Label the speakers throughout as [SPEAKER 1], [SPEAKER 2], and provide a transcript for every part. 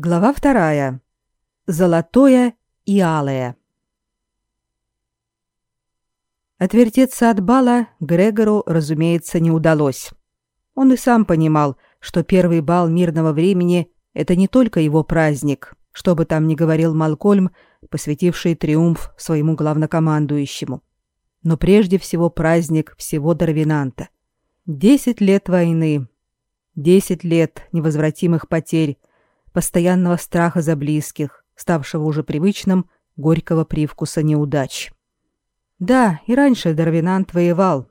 [SPEAKER 1] Глава вторая. Золотое и алое. Отвертеться от бала Грегору, разумеется, не удалось. Он и сам понимал, что первый бал мирного времени – это не только его праздник, что бы там ни говорил Малкольм, посвятивший триумф своему главнокомандующему. Но прежде всего праздник всего Дарвинанта. Десять лет войны, десять лет невозвратимых потерь, постоянного страха за близких, ставшего уже привычным, горького привкуса неудач. Да, и раньше Дарвинант воевал,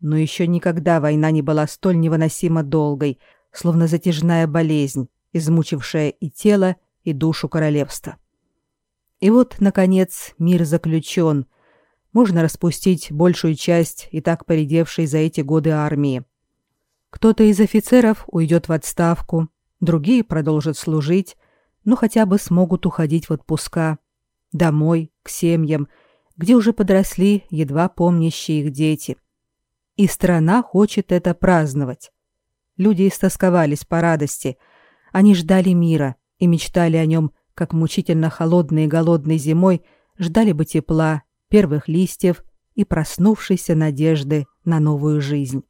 [SPEAKER 1] но еще никогда война не была столь невыносимо долгой, словно затяжная болезнь, измучившая и тело, и душу королевства. И вот, наконец, мир заключен. Можно распустить большую часть и так поредевшей за эти годы армии. Кто-то из офицеров уйдет в отставку, другие продолжат служить, но хотя бы смогут уходить в отпуска. Домой, к семьям, где уже подросли едва помнящие их дети. И страна хочет это праздновать. Люди истосковались по радости. Они ждали мира и мечтали о нем, как мучительно холодной и голодной зимой ждали бы тепла, первых листьев и проснувшейся надежды на новую жизнь.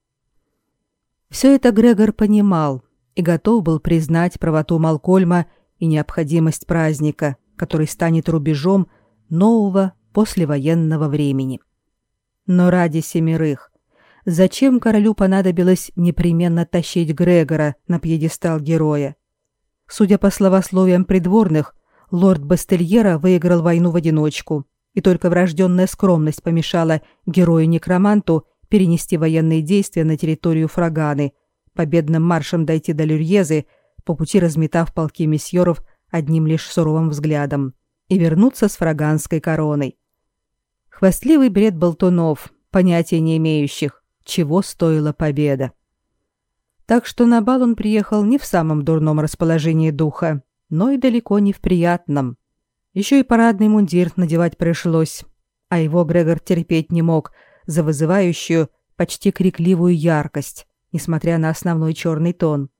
[SPEAKER 1] Все это Грегор понимал и готов был признать правоту Малкольма и необходимость праздника, который станет рубежом нового послевоенного времени. Но ради семерых. Зачем королю понадобилось непременно тащить Грегора на пьедестал героя? Судя по словословиям придворных, лорд Бастельера выиграл войну в одиночку, и только врожденная скромность помешала герою-некроманту перенести военные действия на территорию Фраганы, победным маршем дойти до Люрьезы, по пути разметав полки месьеров одним лишь суровым взглядом, и вернуться с фраганской короной. Хвастливый бред болтунов, понятия не имеющих, чего стоила победа. Так что на бал он приехал не в самом дурном расположении духа, но и далеко не в приятном. Еще и парадный мундир надевать пришлось, а его Грегор терпеть не мог за вызывающую, почти крикливую яркость, несмотря на основной черный тон.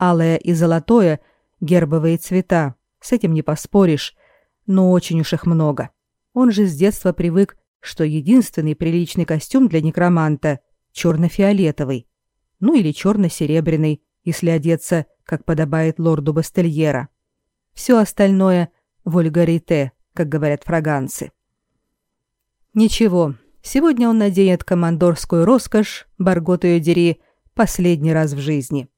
[SPEAKER 1] Алое и золотое — гербовые цвета, с этим не поспоришь, но очень уж их много. Он же с детства привык, что единственный приличный костюм для некроманта — черно-фиолетовый, ну или черно-серебряный, если одеться, как подобает лорду Бастельера. Все остальное — вульгарите, как говорят фраганцы. Ничего, сегодня он наденет командорскую роскошь, баргот дери, последний раз в жизни.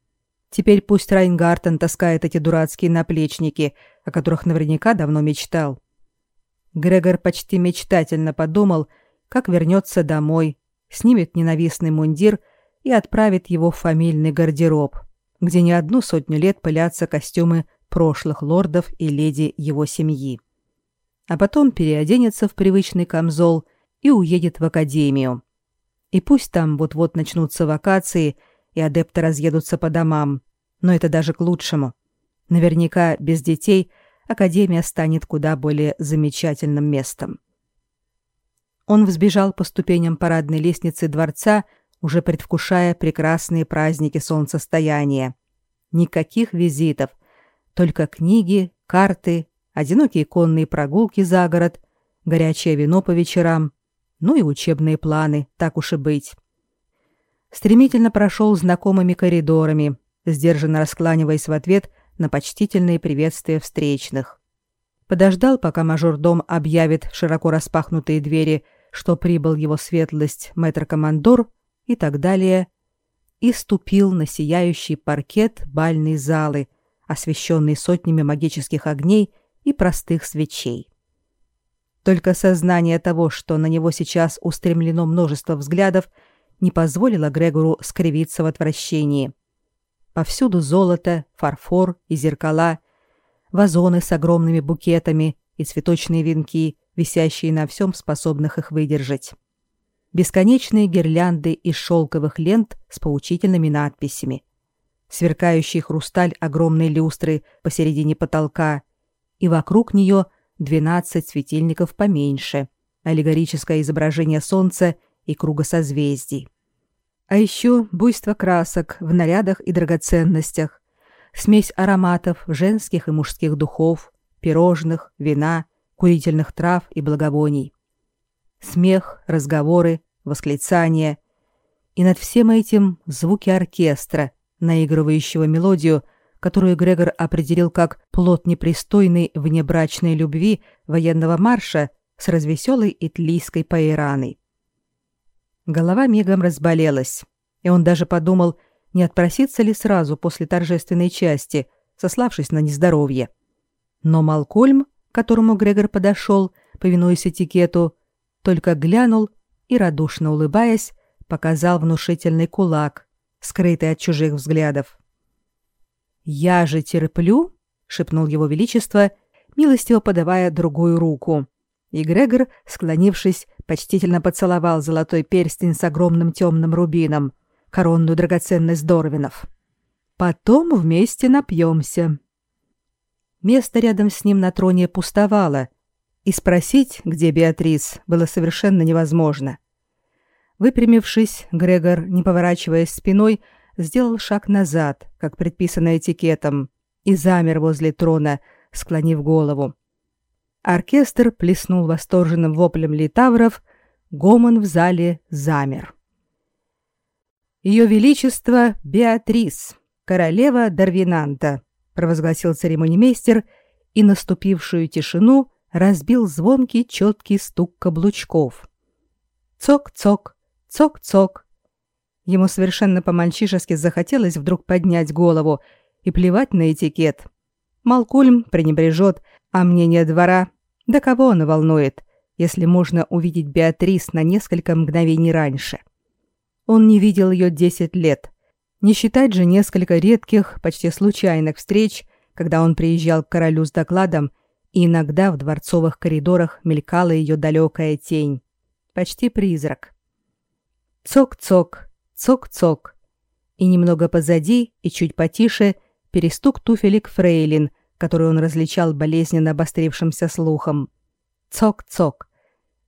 [SPEAKER 1] Теперь пусть Райнгартен таскает эти дурацкие наплечники, о которых наверняка давно мечтал. Грегор почти мечтательно подумал, как вернется домой, снимет ненавистный мундир и отправит его в фамильный гардероб, где не одну сотню лет пылятся костюмы прошлых лордов и леди его семьи. А потом переоденется в привычный камзол и уедет в академию. И пусть там вот-вот начнутся вакации, и адепты разъедутся по домам, но это даже к лучшему. Наверняка без детей – Академия станет куда более замечательным местом. Он взбежал по ступеням парадной лестницы дворца, уже предвкушая прекрасные праздники солнцестояния. Никаких визитов, только книги, карты, одинокие конные прогулки за город, горячее вино по вечерам, ну и учебные планы, так уж и быть. Стремительно прошел знакомыми коридорами, сдержанно раскланиваясь в ответ на почтительные приветствия встречных. Подождал, пока мажордом объявит широко распахнутые двери, что прибыл его светлость мэтр-командор и так далее, и ступил на сияющий паркет бальной залы, освещенный сотнями магических огней и простых свечей. Только сознание того, что на него сейчас устремлено множество взглядов, не позволило Грегору скривиться в отвращении – Повсюду золото, фарфор и зеркала, вазоны с огромными букетами и цветочные венки, висящие на всем способных их выдержать. Бесконечные гирлянды из шелковых лент с поучительными надписями. Сверкающий хрусталь огромной люстры посередине потолка, и вокруг нее двенадцать светильников поменьше, аллегорическое изображение солнца и круга созвездий. А еще буйство красок в нарядах и драгоценностях, смесь ароматов женских и мужских духов, пирожных, вина, курительных трав и благовоний. Смех, разговоры, восклицания. И над всем этим звуки оркестра, наигрывающего мелодию, которую Грегор определил как плод непристойной внебрачной любви военного марша с развеселой итлийской поэраной. Голова мигом разболелась, и он даже подумал, не отпроситься ли сразу после торжественной части, сославшись на нездоровье. Но Малкольм, к которому Грегор подошел, повинуясь этикету, только глянул и, радушно улыбаясь, показал внушительный кулак, скрытый от чужих взглядов. «Я же терплю», — шепнул его величество, милостиво подавая другую руку. И Грегор, склонившись, почтительно поцеловал золотой перстень с огромным темным рубином, коронную драгоценность Дорвинов. «Потом вместе напьемся». Место рядом с ним на троне пустовало, и спросить, где Беатрис, было совершенно невозможно. Выпрямившись, Грегор, не поворачиваясь спиной, сделал шаг назад, как предписано этикетом, и замер возле трона, склонив голову. Оркестр плеснул восторженным воплем литавров, гомон в зале замер. Ее величество Беатрис, королева Дарвинанта, провозгласил церемонимейстер, и наступившую тишину разбил звонкий четкий стук каблучков. Цок-цок, цок-цок. Ему совершенно по-мальчишески захотелось вдруг поднять голову и плевать на этикет. Малкульм пренебрежет, а мнение двора, да кого оно волнует, если можно увидеть Беатрис на несколько мгновений раньше. Он не видел ее десять лет. Не считать же несколько редких, почти случайных встреч, когда он приезжал к королю с докладом и иногда в дворцовых коридорах мелькала ее далекая тень. Почти призрак. Цок-цок, цок-цок. И немного позади и чуть потише перестук туфелек фрейлин, который он различал болезненно обострившимся слухом. Цок-цок.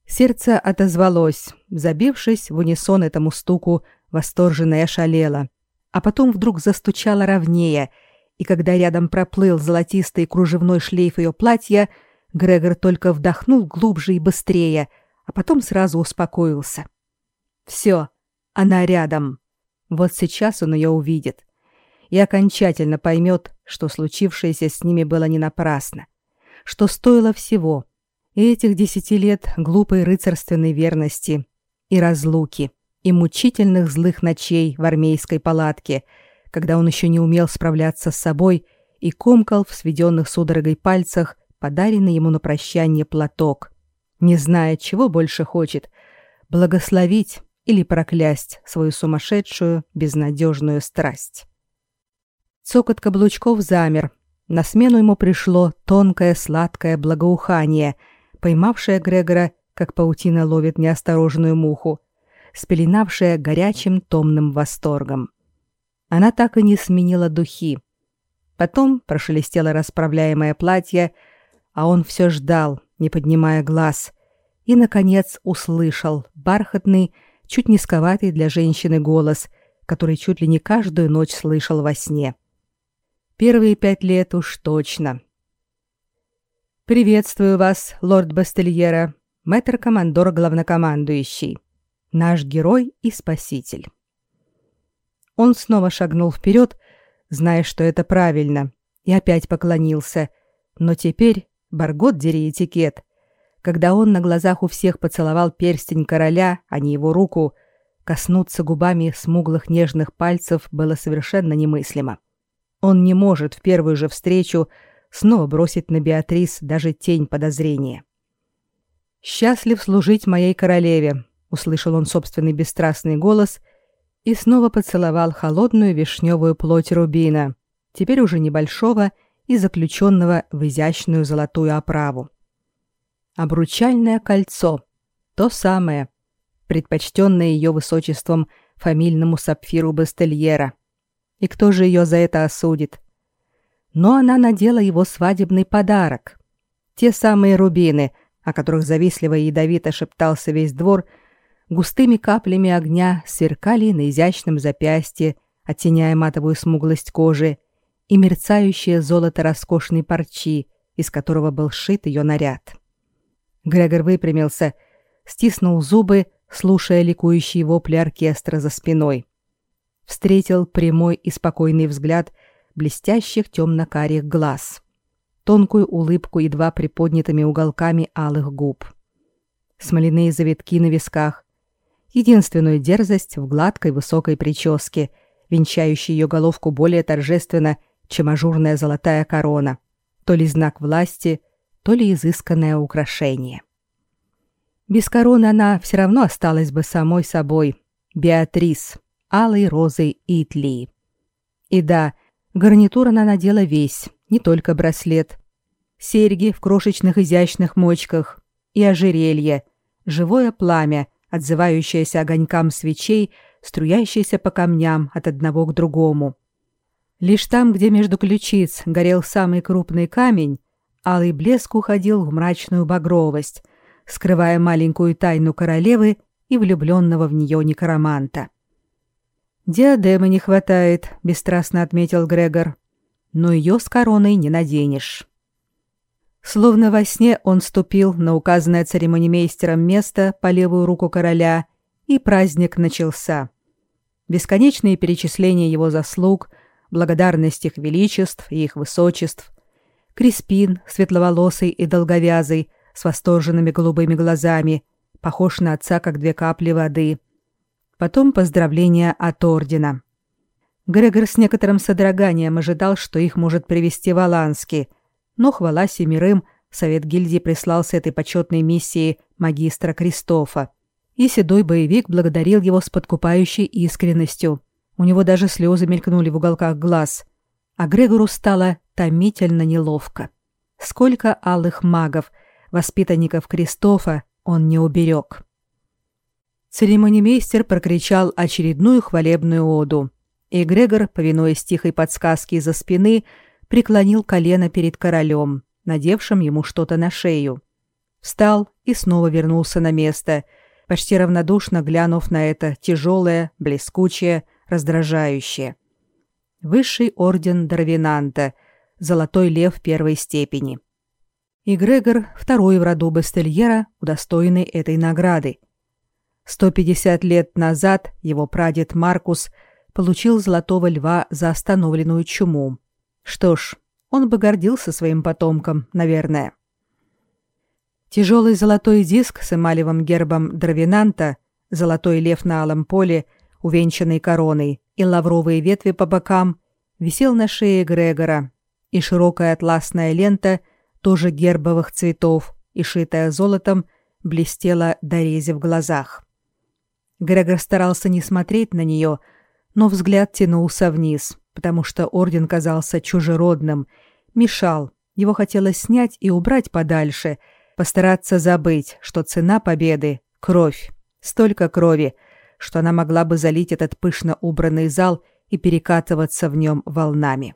[SPEAKER 1] Сердце отозвалось, забившись в унисон этому стуку, восторженно и. А потом вдруг застучало ровнее — и когда рядом проплыл золотистый кружевной шлейф ее платья, Грегор только вдохнул глубже и быстрее, а потом сразу успокоился. Все, она рядом. Вот сейчас он ее увидит и окончательно поймет, что случившееся с ними было не напрасно, что стоило всего и этих десяти лет глупой рыцарственной верности и разлуки, и мучительных злых ночей в армейской палатке — когда он еще не умел справляться с собой и комкал в сведенных судорогой пальцах подаренный ему на прощание платок, не зная, чего больше хочет — благословить или проклясть свою сумасшедшую, безнадежную страсть. Цокот каблучков замер. На смену ему пришло тонкое сладкое благоухание, поймавшее Грегора, как паутина ловит неосторожную муху, спеленавшее горячим томным восторгом. Она так и не сменила духи. Потом прошелестело расправляемое платье, а он все ждал, не поднимая глаз, и, наконец, услышал бархатный, чуть низковатый для женщины голос, который чуть ли не каждую ночь слышал во сне. Первые пять лет уж точно. «Приветствую вас, лорд Бастельера, мэтр-командор главнокомандующий, наш герой и спаситель». Он снова шагнул вперед, зная, что это правильно, и опять поклонился. Но теперь, Баргот дери этикет, когда он на глазах у всех поцеловал перстень короля, а не его руку, коснуться губами смуглых нежных пальцев было совершенно немыслимо. Он не может в первую же встречу снова бросить на Беатрис даже тень подозрения. «Счастлив служить моей королеве», — услышал он собственный бесстрастный голос и снова поцеловал холодную вишневую плоть рубина, теперь уже небольшого и заключенного в изящную золотую оправу. Обручальное кольцо, то самое, предпочтенное ее высочеством фамильному сапфиру Бастельера. И кто же ее за это осудит? Но она надела его свадебный подарок. Те самые рубины, о которых завистливо и ядовито шептался весь двор – густыми каплями огня сверкали на изящном запястье, оттеняя матовую смуглость кожи, и мерцающее золото роскошной парчи, из которого был сшит ее наряд. Грегор выпрямился, стиснул зубы, слушая ликующие вопли оркестра за спиной. Встретил прямой и спокойный взгляд блестящих темно-карих глаз, тонкую улыбку едва приподнятыми уголками алых губ, смоляные завитки на висках, единственную дерзость в гладкой высокой прическе, венчающей ее головку более торжественно, чем ажурная золотая корона, то ли знак власти, то ли изысканное украшение. Без короны она все равно осталась бы самой собой, Беатрис, алой розой Итли. И да, гарнитур она надела весь, не только браслет. Серьги в крошечных изящных мочках и ожерелье, живое пламя, отзывающееся огонькам свечей, струящееся по камням от одного к другому. Лишь там, где между ключиц горел самый крупный камень, алый блеск уходил в мрачную багровость, скрывая маленькую тайну королевы и влюбленного в нее некроманта. «Диадемы не хватает», — бесстрастно отметил Грегор. «Но ее с короной не наденешь». Словно во сне он ступил на указанное церемонимейстером место по левую руку короля, и праздник начался. Бесконечные перечисления его заслуг, благодарность их величеств и их высочеств, Криспин, светловолосый и долговязый, с восторженными голубыми глазами, похож на отца, как две капли воды. Потом поздравления от ордена. Грегор с некоторым содроганием ожидал, что их может привести Валански, но хвала семерым, совет гильдии прислал с этой почетной миссией магистра Кристофа. И седой боевик благодарил его с подкупающей искренностью. У него даже слезы мелькнули в уголках глаз. А Грегору стало томительно неловко. Сколько алых магов, воспитанников Кристофа, он не уберег. Церемонимейстер прокричал очередную хвалебную оду, и Грегор, повинуясь тихой подсказке из-за спины, преклонил колено перед королем, надевшим ему что-то на шею. Встал и снова вернулся на место, почти равнодушно глянув на это тяжелое, блескучее, раздражающее. Высший орден Дарвинанта, золотой лев первой степени. И Грегор, второй в роду Бастельера, удостоенный этой награды. 150 лет назад его прадед Маркус получил золотого льва за остановленную чуму. Что ж, он бы гордился своим потомком, наверное. Тяжелый золотой диск с эмалевым гербом Дравинанта, золотой лев на алом поле, увенчанный короной, и лавровые ветви по бокам, висел на шее Грегора, и широкая атласная лента, тоже гербовых цветов и шитая золотом, блестела до рези в глазах. Грегор старался не смотреть на нее, но взгляд тянулся вниз, потому что орден казался чужеродным, мешал. Его хотелось снять и убрать подальше, постараться забыть, что цена победы — кровь. Столько крови, что она могла бы залить этот пышно убранный зал и перекатываться в нем волнами.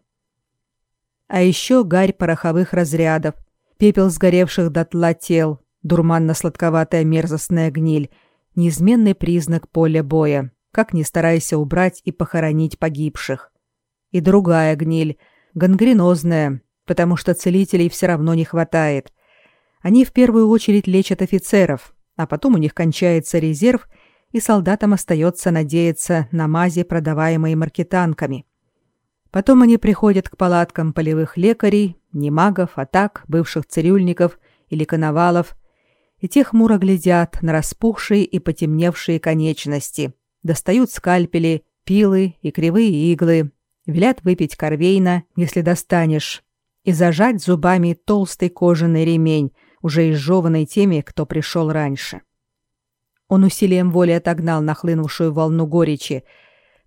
[SPEAKER 1] А еще гарь пороховых разрядов, пепел сгоревших дотла тел, дурманно-сладковатая мерзостная гниль, неизменный признак поля боя, как ни старайся убрать и похоронить погибших и другая гниль, гангренозная, потому что целителей все равно не хватает. Они в первую очередь лечат офицеров, а потом у них кончается резерв, и солдатам остается надеяться на мази, продаваемые маркетанками. Потом они приходят к палаткам полевых лекарей, не магов, а так, бывших цирюльников или коновалов, и те хмуро глядят на распухшие и потемневшие конечности, достают скальпели, пилы и кривые иглы, Велят выпить корвейна, если достанешь, и зажать зубами толстый кожаный ремень, уже изжеванный теми, кто пришел раньше. Он усилием воли отогнал нахлынувшую волну горечи,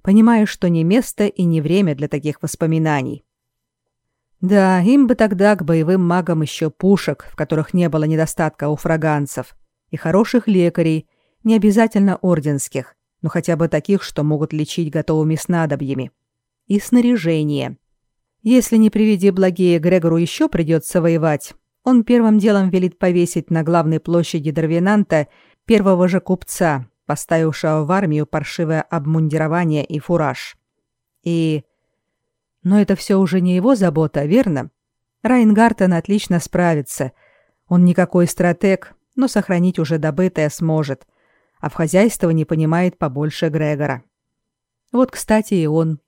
[SPEAKER 1] понимая, что не место и не время для таких воспоминаний. Да, им бы тогда к боевым магам еще пушек, в которых не было недостатка у фраганцев, и хороших лекарей, не обязательно орденских, но хотя бы таких, что могут лечить готовыми снадобьями и снаряжение. Если не приведи благие Грегору еще придется воевать, он первым делом велит повесить на главной площади Дарвинанта первого же купца, поставившего в армию паршивое обмундирование и фураж. И... Но это все уже не его забота, верно? Райнгартен отлично справится. Он никакой стратег, но сохранить уже добытое сможет. А в хозяйстве не понимает побольше Грегора. Вот, кстати, и он.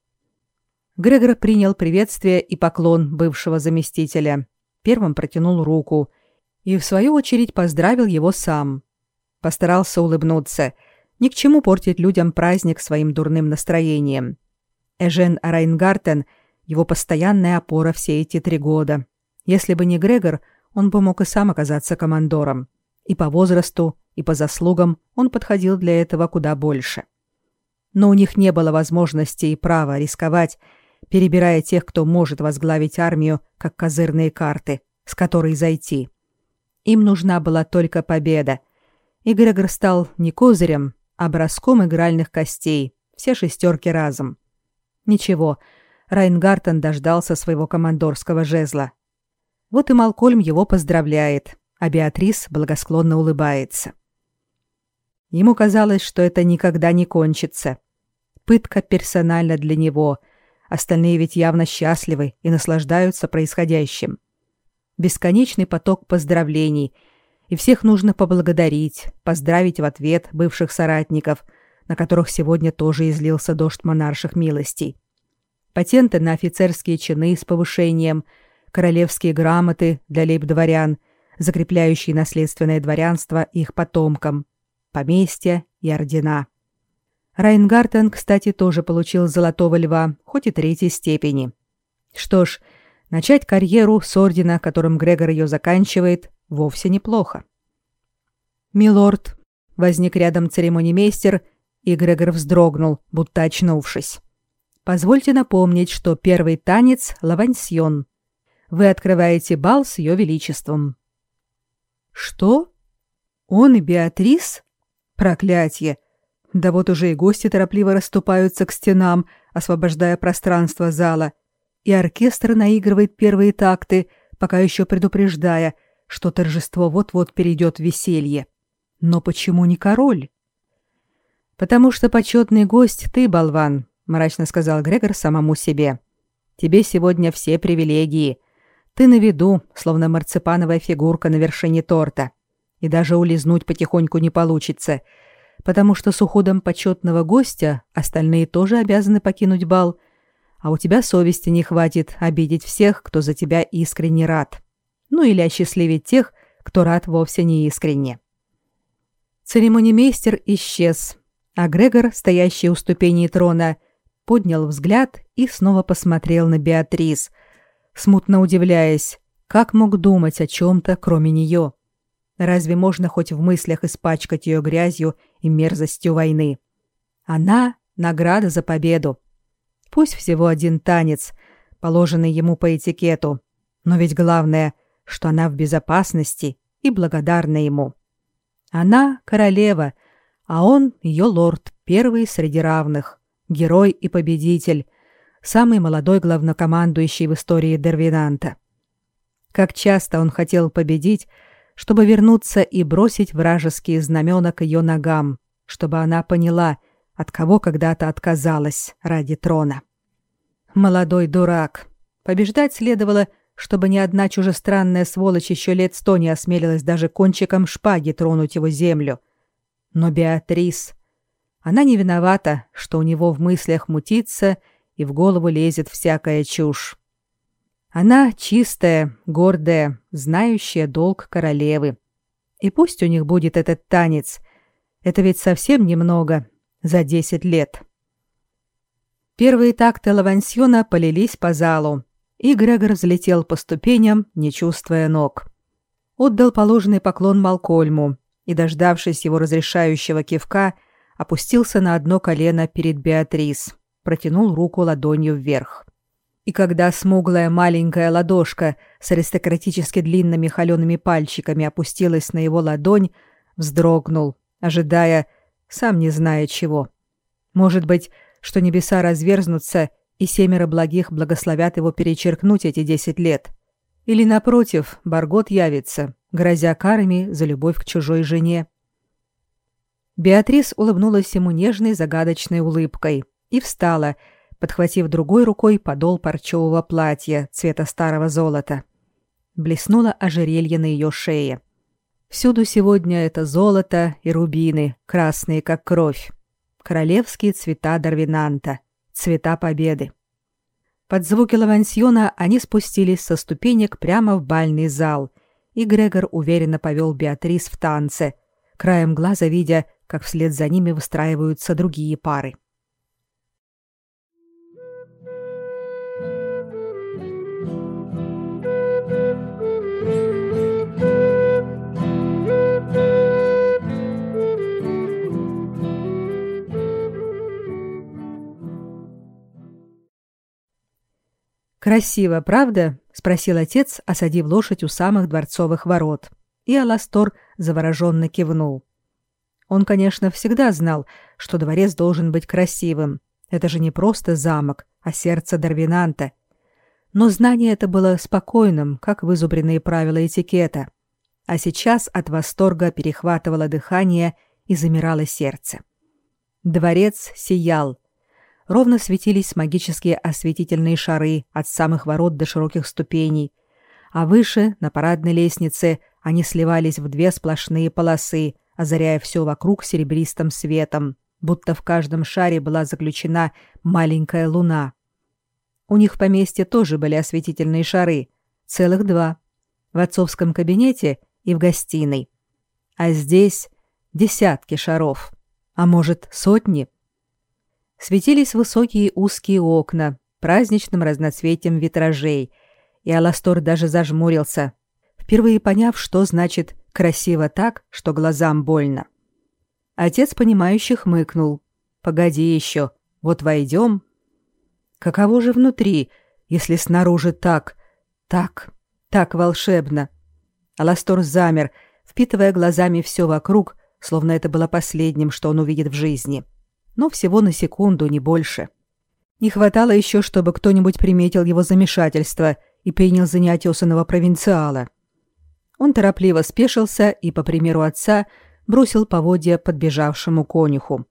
[SPEAKER 1] Грегор принял приветствие и поклон бывшего заместителя. Первым протянул руку и, в свою очередь, поздравил его сам. Постарался улыбнуться. Ни к чему портить людям праздник своим дурным настроением. Эжен Райнгартен — его постоянная опора все эти три года. Если бы не Грегор, он бы мог и сам оказаться командором. И по возрасту, и по заслугам он подходил для этого куда больше. Но у них не было возможности и права рисковать, перебирая тех, кто может возглавить армию, как козырные карты, с которой зайти. Им нужна была только победа. И Грегор стал не козырем, броском игральных костей, все шестерки разом. Ничего, — Райнгартен дождался своего командорского жезла. Вот и Малкольм его поздравляет, а Беатрис благосклонно улыбается. Ему казалось, что это никогда не кончится. Пытка персонально для него. Остальные ведь явно счастливы и наслаждаются происходящим. Бесконечный поток поздравлений, и всех нужно поблагодарить, поздравить в ответ бывших соратников, на которых сегодня тоже излился дождь монарших милостей патенты на офицерские чины с повышением, королевские грамоты для лейб-дворян, закрепляющие наследственное дворянство их потомкам, поместья и ордена. Райнгартен, кстати, тоже получил золотого льва, хоть и третьей степени. Что ж, начать карьеру с ордена, которым Грегор ее заканчивает, вовсе неплохо. «Милорд», — возник рядом церемонимейстер, и Грегор вздрогнул, будто очнувшись. Позвольте напомнить, что первый танец — лавансьон. Вы открываете бал с ее величеством». «Что? Он и Беатрис? Проклятье! Да вот уже и гости торопливо расступаются к стенам, освобождая пространство зала, и оркестр наигрывает первые такты, пока еще предупреждая, что торжество вот-вот перейдет в веселье. Но почему не король?» «Потому что почетный гость ты, болван, мрачно сказал Грегор самому себе. Тебе сегодня все привилегии. Ты на виду, словно марципановая фигурка на вершине торта. И даже улизнуть потихоньку не получится, потому что с уходом почетного гостя остальные тоже обязаны покинуть бал, а у тебя совести не хватит обидеть всех, кто за тебя искренне рад. Ну или осчастливить тех, кто рад вовсе не искренне. Церемонимейстер исчез, а Грегор, стоящий у ступеней трона, поднял взгляд и снова посмотрел на Беатрис, смутно удивляясь, как мог думать о чем-то, кроме нее. Разве можно хоть в мыслях испачкать ее грязью и мерзостью войны? Она — награда за победу. Пусть всего один танец, положенный ему по этикету, но ведь главное, что она в безопасности и благодарна ему. Она — королева, а он — ее лорд, первый среди равных герой и победитель, самый молодой главнокомандующий в истории Дервинанта. Как часто он хотел победить, чтобы вернуться и бросить вражеские знамена к ее ногам, чтобы она поняла, от кого когда-то отказалась ради трона. Молодой дурак. Побеждать следовало, чтобы ни одна чужестранная сволочь еще лет сто не осмелилась даже кончиком шпаги тронуть его землю. Но Беатрис... Она не виновата, что у него в мыслях мутится и в голову лезет всякая чушь. Она чистая, гордая, знающая долг королевы. И пусть у них будет этот танец. Это ведь совсем немного за десять лет. Первые такты лавансьона полились по залу, и Грегор взлетел по ступеням, не чувствуя ног. Отдал положенный поклон Малкольму и, дождавшись его разрешающего кивка, опустился на одно колено перед Беатрис, протянул руку ладонью вверх. И когда смуглая маленькая ладошка с аристократически длинными холеными пальчиками опустилась на его ладонь, вздрогнул, ожидая, сам не зная чего. Может быть, что небеса разверзнутся, и семеро благих благословят его перечеркнуть эти десять лет. Или, напротив, Баргот явится, грозя карами за любовь к чужой жене. Беатрис улыбнулась ему нежной загадочной улыбкой и встала, подхватив другой рукой подол парчевого платья цвета старого золота. Блеснуло ожерелье на ее шее. Всюду сегодня это золото и рубины, красные как кровь. Королевские цвета Дарвинанта, цвета победы. Под звуки лавансьона они спустились со ступенек прямо в бальный зал, и Грегор уверенно повел Беатрис в танце, краем глаза видя, как вслед за ними выстраиваются другие пары. Красиво, правда? спросил отец, осадив лошадь у самых дворцовых ворот. И Аластор завороженно кивнул. Он, конечно, всегда знал, что дворец должен быть красивым. Это же не просто замок, а сердце Дарвинанта. Но знание это было спокойным, как вызубренные правила этикета. А сейчас от восторга перехватывало дыхание и замирало сердце. Дворец сиял, ровно светились магические осветительные шары от самых ворот до широких ступеней, а выше, на парадной лестнице, они сливались в две сплошные полосы, озаряя все вокруг серебристым светом, будто в каждом шаре была заключена маленькая луна. У них в поместье тоже были осветительные шары, целых два, в отцовском кабинете и в гостиной. А здесь десятки шаров, а может, сотни – светились высокие узкие окна праздничным разноцветием витражей, и Аластор даже зажмурился, впервые поняв, что значит «красиво так, что глазам больно». Отец, понимающе хмыкнул. «Погоди еще, вот войдем». Каково же внутри, если снаружи так, так, так волшебно? Аластор замер, впитывая глазами все вокруг, словно это было последним, что он увидит в жизни. — но всего на секунду, не больше. Не хватало еще, чтобы кто-нибудь приметил его замешательство и принял за неотесанного провинциала. Он торопливо спешился и, по примеру отца, бросил поводья подбежавшему конюху.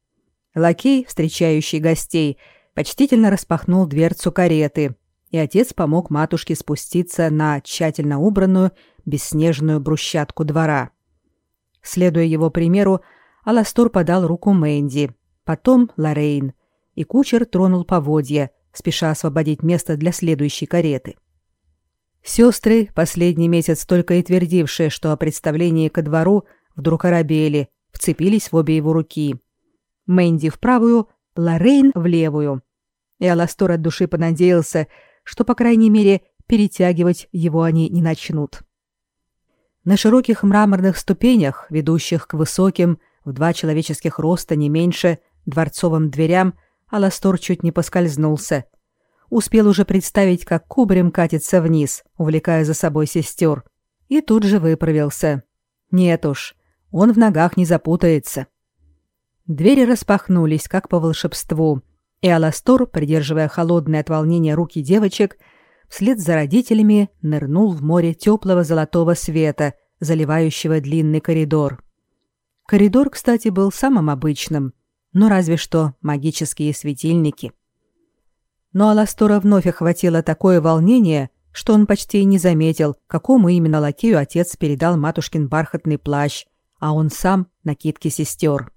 [SPEAKER 1] Лакей, встречающий гостей, почтительно распахнул дверцу кареты, и отец помог матушке спуститься на тщательно убранную бесснежную брусчатку двора. Следуя его примеру, Аластор подал руку Мэнди, потом Лорейн, и кучер тронул поводья, спеша освободить место для следующей кареты. Сестры, последний месяц только и твердившие, что о представлении ко двору, вдруг оробели, вцепились в обе его руки. Мэнди в правую, Лорейн в левую. И Аластор от души понадеялся, что, по крайней мере, перетягивать его они не начнут. На широких мраморных ступенях, ведущих к высоким, в два человеческих роста не меньше, дворцовым дверям Аластор чуть не поскользнулся. Успел уже представить, как кубарем катится вниз, увлекая за собой сестер. И тут же выправился. Нет уж, он в ногах не запутается. Двери распахнулись, как по волшебству, и Аластор, придерживая холодные от волнения руки девочек, вслед за родителями нырнул в море теплого золотого света, заливающего длинный коридор. Коридор, кстати, был самым обычным — ну разве что магические светильники. Но Аластора вновь охватило такое волнение, что он почти не заметил, какому именно лакею отец передал матушкин бархатный плащ, а он сам — накидки сестер.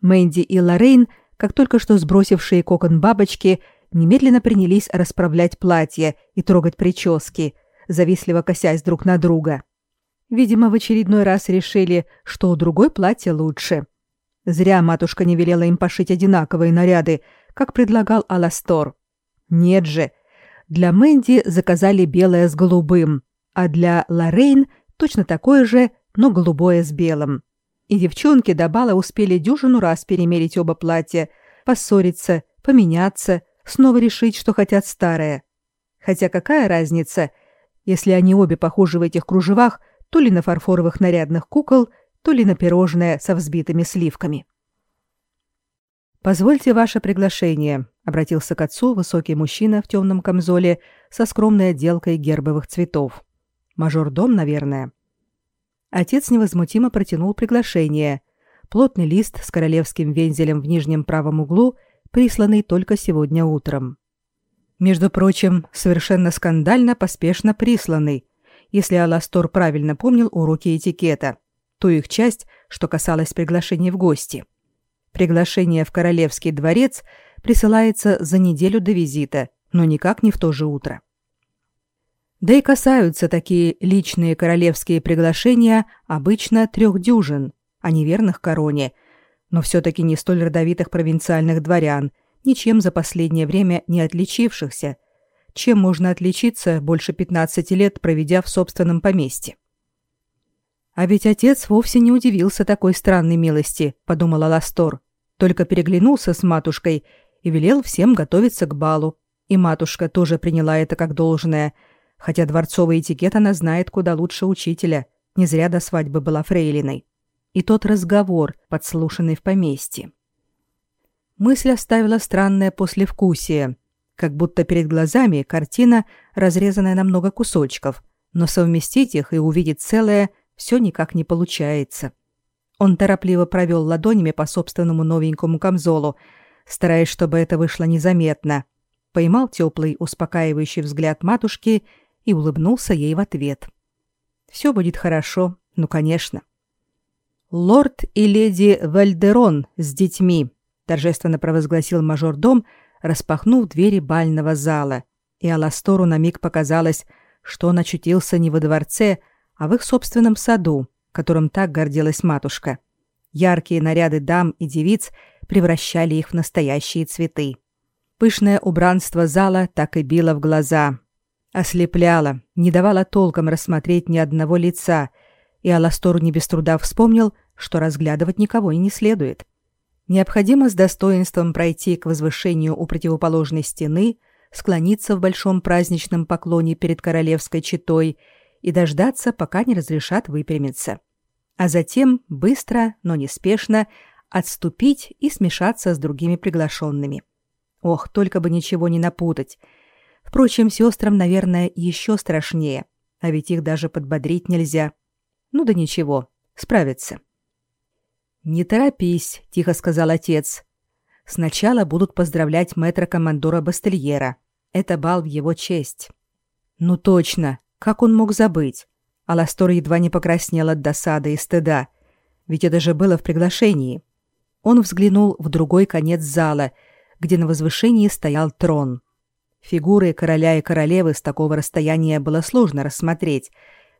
[SPEAKER 1] Мэнди и Лоррейн, как только что сбросившие кокон бабочки, немедленно принялись расправлять платья и трогать прически, завистливо косясь друг на друга. Видимо, в очередной раз решили, что у другой платье лучше — Зря матушка не велела им пошить одинаковые наряды, как предлагал Аластор. Нет же. Для Мэнди заказали белое с голубым, а для Лоррейн точно такое же, но голубое с белым. И девчонки до бала успели дюжину раз перемерить оба платья, поссориться, поменяться, снова решить, что хотят старое. Хотя какая разница, если они обе похожи в этих кружевах то ли на фарфоровых нарядных кукол, то ли на пирожное со взбитыми сливками. «Позвольте ваше приглашение», — обратился к отцу высокий мужчина в темном камзоле со скромной отделкой гербовых цветов. «Мажордом, наверное». Отец невозмутимо протянул приглашение. Плотный лист с королевским вензелем в нижнем правом углу присланный только сегодня утром. Между прочим, совершенно скандально поспешно присланный, если Аластор правильно помнил уроки этикета, ту их часть, что касалась приглашения в гости. Приглашение в королевский дворец присылается за неделю до визита, но никак не в то же утро. Да и касаются такие личные королевские приглашения обычно трех дюжин, а не верных короне, но все-таки не столь родовитых провинциальных дворян, ничем за последнее время не отличившихся. Чем можно отличиться больше 15 лет, проведя в собственном поместье? А ведь отец вовсе не удивился такой странной милости, подумала Ластор, только переглянулся с матушкой и велел всем готовиться к балу. И матушка тоже приняла это как должное – хотя дворцовый этикет она знает куда лучше учителя, не зря до свадьбы была фрейлиной. И тот разговор, подслушанный в поместье. Мысль оставила странное послевкусие, как будто перед глазами картина, разрезанная на много кусочков, но совместить их и увидеть целое все никак не получается. Он торопливо провел ладонями по собственному новенькому камзолу, стараясь, чтобы это вышло незаметно. Поймал теплый, успокаивающий взгляд матушки и улыбнулся ей в ответ. Все будет хорошо, ну, конечно. Лорд и леди Вальдерон с детьми, торжественно провозгласил мажордом, распахнув двери бального зала, и Аластору на миг показалось, что он очутился не во дворце, а в их собственном саду, которым так гордилась матушка. Яркие наряды дам и девиц превращали их в настоящие цветы. Пышное убранство зала так и било в глаза, ослепляла, не давала толком рассмотреть ни одного лица, и Аластор не без труда вспомнил, что разглядывать никого и не следует. Необходимо с достоинством пройти к возвышению у противоположной стены, склониться в большом праздничном поклоне перед королевской четой и дождаться, пока не разрешат выпрямиться. А затем быстро, но неспешно отступить и смешаться с другими приглашенными. Ох, только бы ничего не напутать — Впрочем, сестрам, наверное, еще страшнее, а ведь их даже подбодрить нельзя. Ну да ничего, справятся. «Не торопись», — тихо сказал отец. «Сначала будут поздравлять мэтра-командора Бастельера. Это бал в его честь». «Ну точно, как он мог забыть?» Аластор едва не покраснел от досады и стыда. Ведь это же было в приглашении. Он взглянул в другой конец зала, где на возвышении стоял трон. Фигуры короля и королевы с такого расстояния было сложно рассмотреть,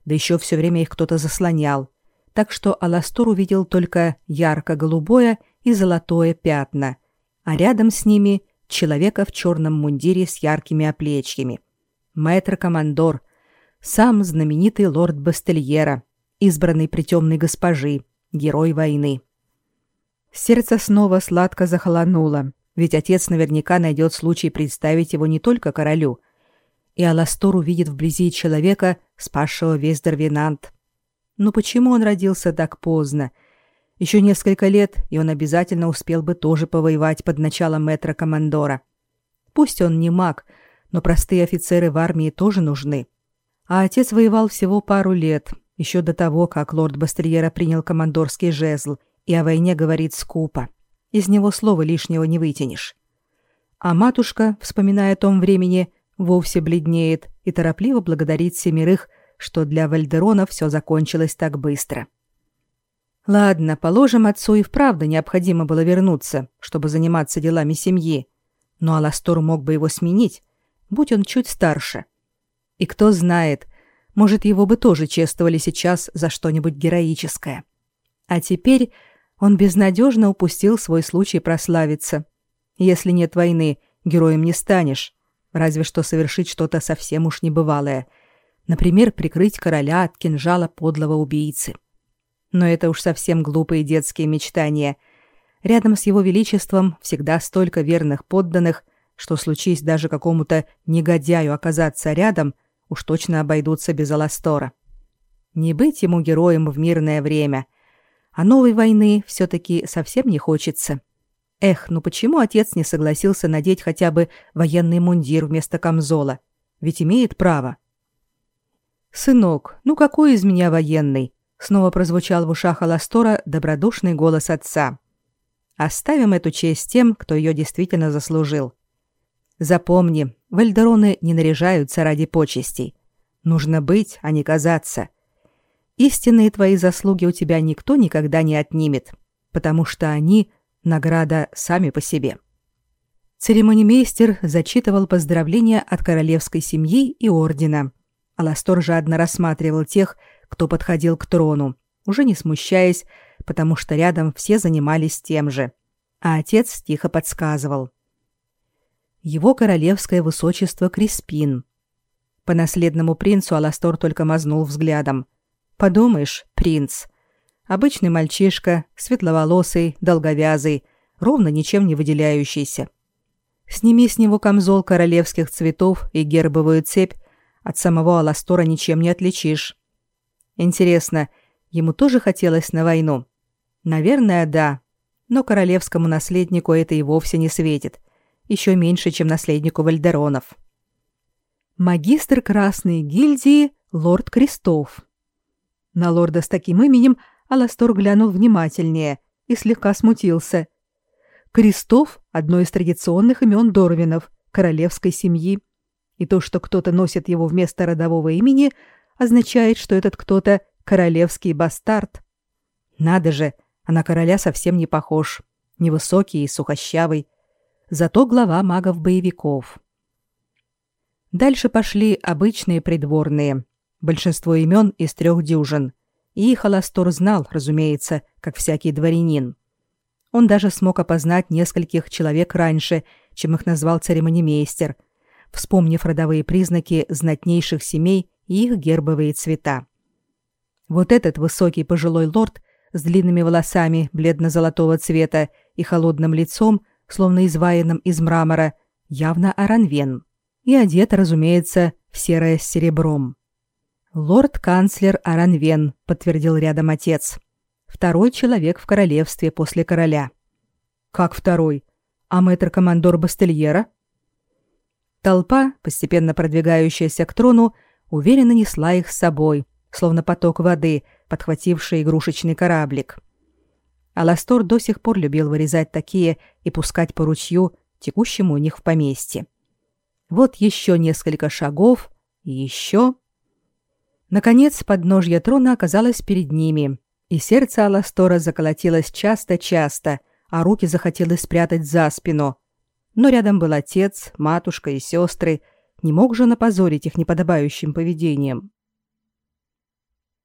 [SPEAKER 1] да еще все время их кто-то заслонял, так что Аластор увидел только ярко-голубое и золотое пятна, а рядом с ними человека в черном мундире с яркими оплечьями. Мэтр-командор, сам знаменитый лорд Бастельера, избранный при госпожи, герой войны. Сердце снова сладко захолонуло, ведь отец наверняка найдет случай представить его не только королю. И Аластор увидит вблизи человека, спасшего весь Дарвинант. Но почему он родился так поздно? Еще несколько лет, и он обязательно успел бы тоже повоевать под началом мэтра-командора. Пусть он не маг, но простые офицеры в армии тоже нужны. А отец воевал всего пару лет, еще до того, как лорд Бастельера принял командорский жезл и о войне говорит скупо. Из него слова лишнего не вытянешь. А матушка, вспоминая о том времени, вовсе бледнеет и торопливо благодарит семерых, что для Вальдерона все закончилось так быстро. Ладно, положим, отцу и вправду необходимо было вернуться, чтобы заниматься делами семьи. Но Аластор мог бы его сменить, будь он чуть старше. И кто знает, может, его бы тоже чествовали сейчас за что-нибудь героическое. А теперь он безнадежно упустил свой случай прославиться. Если нет войны, героем не станешь, разве что совершить что-то совсем уж небывалое. Например, прикрыть короля от кинжала подлого убийцы. Но это уж совсем глупые детские мечтания. Рядом с его величеством всегда столько верных подданных, что случись даже какому-то негодяю оказаться рядом, уж точно обойдутся без Аластора. Не быть ему героем в мирное время — а новой войны все-таки совсем не хочется. Эх, ну почему отец не согласился надеть хотя бы военный мундир вместо камзола? Ведь имеет право. «Сынок, ну какой из меня военный?» Снова прозвучал в ушах Аластора добродушный голос отца. Оставим эту честь тем, кто ее действительно заслужил. Запомни, вальдероны не наряжаются ради почестей. Нужно быть, а не казаться. Истинные твои заслуги у тебя никто никогда не отнимет, потому что они — награда сами по себе. Церемонимейстер зачитывал поздравления от королевской семьи и ордена. Аластор жадно рассматривал тех, кто подходил к трону, уже не смущаясь, потому что рядом все занимались тем же. А отец тихо подсказывал. Его королевское высочество Криспин. По наследному принцу Аластор только мазнул взглядом. Подумаешь, принц. Обычный мальчишка, светловолосый, долговязый, ровно ничем не выделяющийся. Сними с него камзол королевских цветов и гербовую цепь, от самого Аластора ничем не отличишь. Интересно, ему тоже хотелось на войну? Наверное, да. Но королевскому наследнику это и вовсе не светит. Еще меньше, чем наследнику Вальдеронов. Магистр Красной гильдии лорд Крестов. На лорда с таким именем Аластор глянул внимательнее и слегка смутился. Крестов – одно из традиционных имен Дорвинов, королевской семьи. И то, что кто-то носит его вместо родового имени, означает, что этот кто-то – королевский бастард. Надо же, а на короля совсем не похож. Невысокий и сухощавый. Зато глава магов-боевиков. Дальше пошли обычные придворные. Большинство имен из трех дюжин. И их Аластор знал, разумеется, как всякий дворянин. Он даже смог опознать нескольких человек раньше, чем их назвал церемонимейстер, вспомнив родовые признаки знатнейших семей и их гербовые цвета. Вот этот высокий пожилой лорд с длинными волосами бледно-золотого цвета и холодным лицом, словно изваянным из мрамора, явно Аранвен, и одет, разумеется, в серое с серебром. «Лорд-канцлер Аранвен», — подтвердил рядом отец. Второй человек в королевстве после короля. Как второй? А мэтр-командор Бастельера? Толпа, постепенно продвигающаяся к трону, уверенно несла их с собой, словно поток воды, подхвативший игрушечный кораблик. Аластор до сих пор любил вырезать такие и пускать по ручью, текущему у них в поместье. Вот еще несколько шагов, и еще... Наконец, подножье трона оказалось перед ними, и сердце Аластора заколотилось часто-часто, а руки захотелось спрятать за спину. Но рядом был отец, матушка и сестры. Не мог же напозорить их неподобающим поведением.